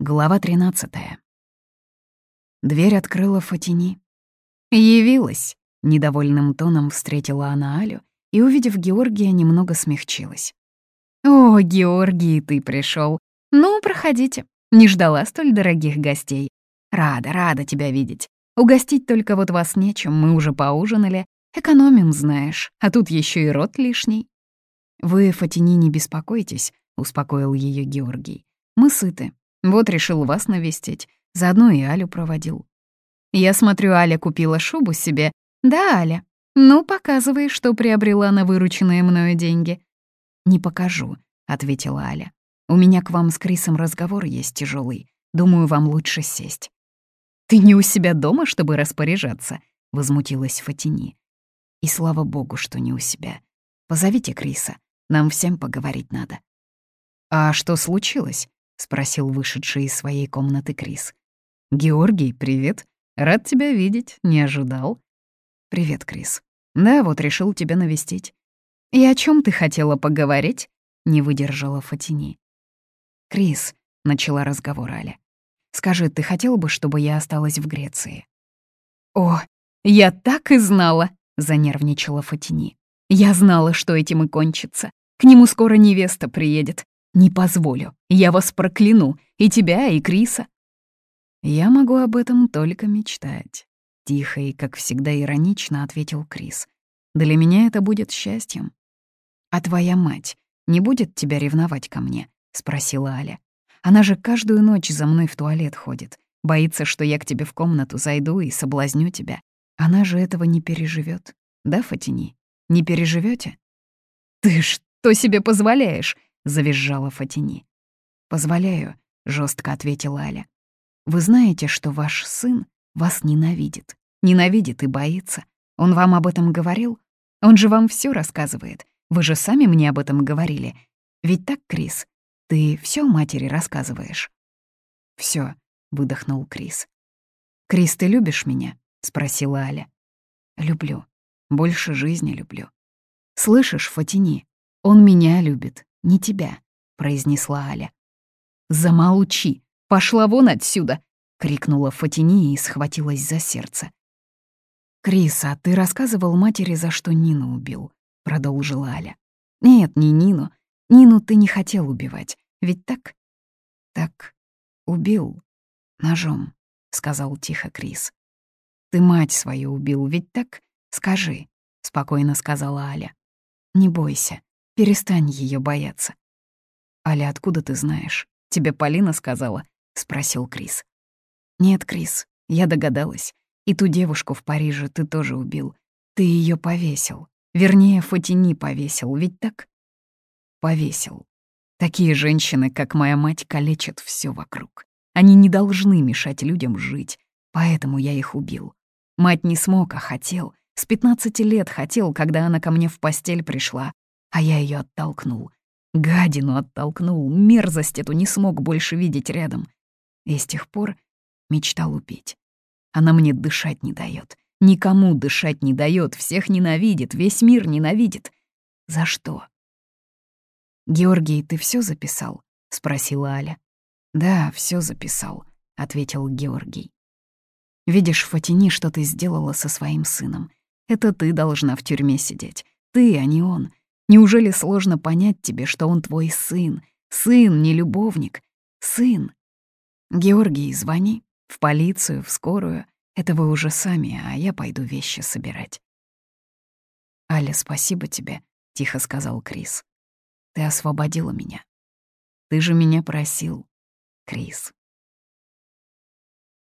Глава 13. Дверь открыла Фатини. «Явилась!» — недовольным тоном встретила она Алю и, увидев Георгия, немного смягчилась. «О, Георгий, ты пришел. Ну, проходите. Не ждала столь дорогих гостей. Рада, рада тебя видеть. Угостить только вот вас нечем, мы уже поужинали. Экономим, знаешь, а тут еще и рот лишний». «Вы, Фатини, не беспокойтесь», — успокоил ее Георгий. «Мы сыты, вот решил вас навестить. Заодно и Алю проводил. Я смотрю, Аля купила шубу себе. Да, Аля. Ну, показывай, что приобрела на вырученные мною деньги. Не покажу, ответила Аля. У меня к вам с Крисом разговор есть тяжелый. Думаю, вам лучше сесть. Ты не у себя дома, чтобы распоряжаться, возмутилась Фатини. И слава богу, что не у себя. Позовите Криса. Нам всем поговорить надо. А что случилось? — спросил вышедший из своей комнаты Крис. «Георгий, привет. Рад тебя видеть, не ожидал». «Привет, Крис. Да, вот решил тебя навестить». «И о чем ты хотела поговорить?» — не выдержала Фатини. «Крис», — начала разговор Аля, — «скажи, ты хотел бы, чтобы я осталась в Греции?» «О, я так и знала!» — занервничала Фатини. «Я знала, что этим и кончится. К нему скоро невеста приедет. Не позволю. Я вас прокляну. И тебя, и Криса. Я могу об этом только мечтать. Тихо и, как всегда, иронично ответил Крис. Для меня это будет счастьем. А твоя мать не будет тебя ревновать ко мне? Спросила Аля. Она же каждую ночь за мной в туалет ходит. Боится, что я к тебе в комнату зайду и соблазню тебя. Она же этого не переживет. Да, Фатини? Не переживете? Ты что себе позволяешь? Завизжала Фатини. «Позволяю», — жестко ответила Аля. «Вы знаете, что ваш сын вас ненавидит. Ненавидит и боится. Он вам об этом говорил? Он же вам все рассказывает. Вы же сами мне об этом говорили. Ведь так, Крис? Ты все матери рассказываешь?» Все, выдохнул Крис. «Крис, ты любишь меня?» — спросила Аля. «Люблю. Больше жизни люблю. Слышишь, Фатини, он меня любит не тебя», — произнесла Аля. «Замолчи! Пошла вон отсюда!» — крикнула Фатини и схватилась за сердце. «Крис, а ты рассказывал матери, за что Нину убил?» — продолжила Аля. «Нет, не Нину. Нину ты не хотел убивать. Ведь так?» «Так, убил. Ножом», — сказал тихо Крис. «Ты мать свою убил, ведь так? Скажи», — спокойно сказала Аля. «Не бойся. Перестань ее бояться. «Аля, откуда ты знаешь? Тебе Полина сказала?» — спросил Крис. «Нет, Крис, я догадалась. И ту девушку в Париже ты тоже убил. Ты ее повесил. Вернее, Фатини повесил, ведь так?» «Повесил. Такие женщины, как моя мать, калечат все вокруг. Они не должны мешать людям жить, поэтому я их убил. Мать не смог, а хотел. С 15 лет хотел, когда она ко мне в постель пришла, а я ее оттолкнул. Гадину оттолкнул, мерзость эту не смог больше видеть рядом. И с тех пор мечтал убить. Она мне дышать не дает, никому дышать не дает, всех ненавидит, весь мир ненавидит. За что? «Георгий, ты все записал?» — спросила Аля. «Да, все записал», — ответил Георгий. «Видишь, Фатини, что ты сделала со своим сыном. Это ты должна в тюрьме сидеть. Ты, а не он. Неужели сложно понять тебе, что он твой сын? Сын, не любовник. Сын. Георгий, звони. В полицию, в скорую. Это вы уже сами, а я пойду вещи собирать. «Аля, спасибо тебе», — тихо сказал Крис. «Ты освободила меня. Ты же меня просил, Крис».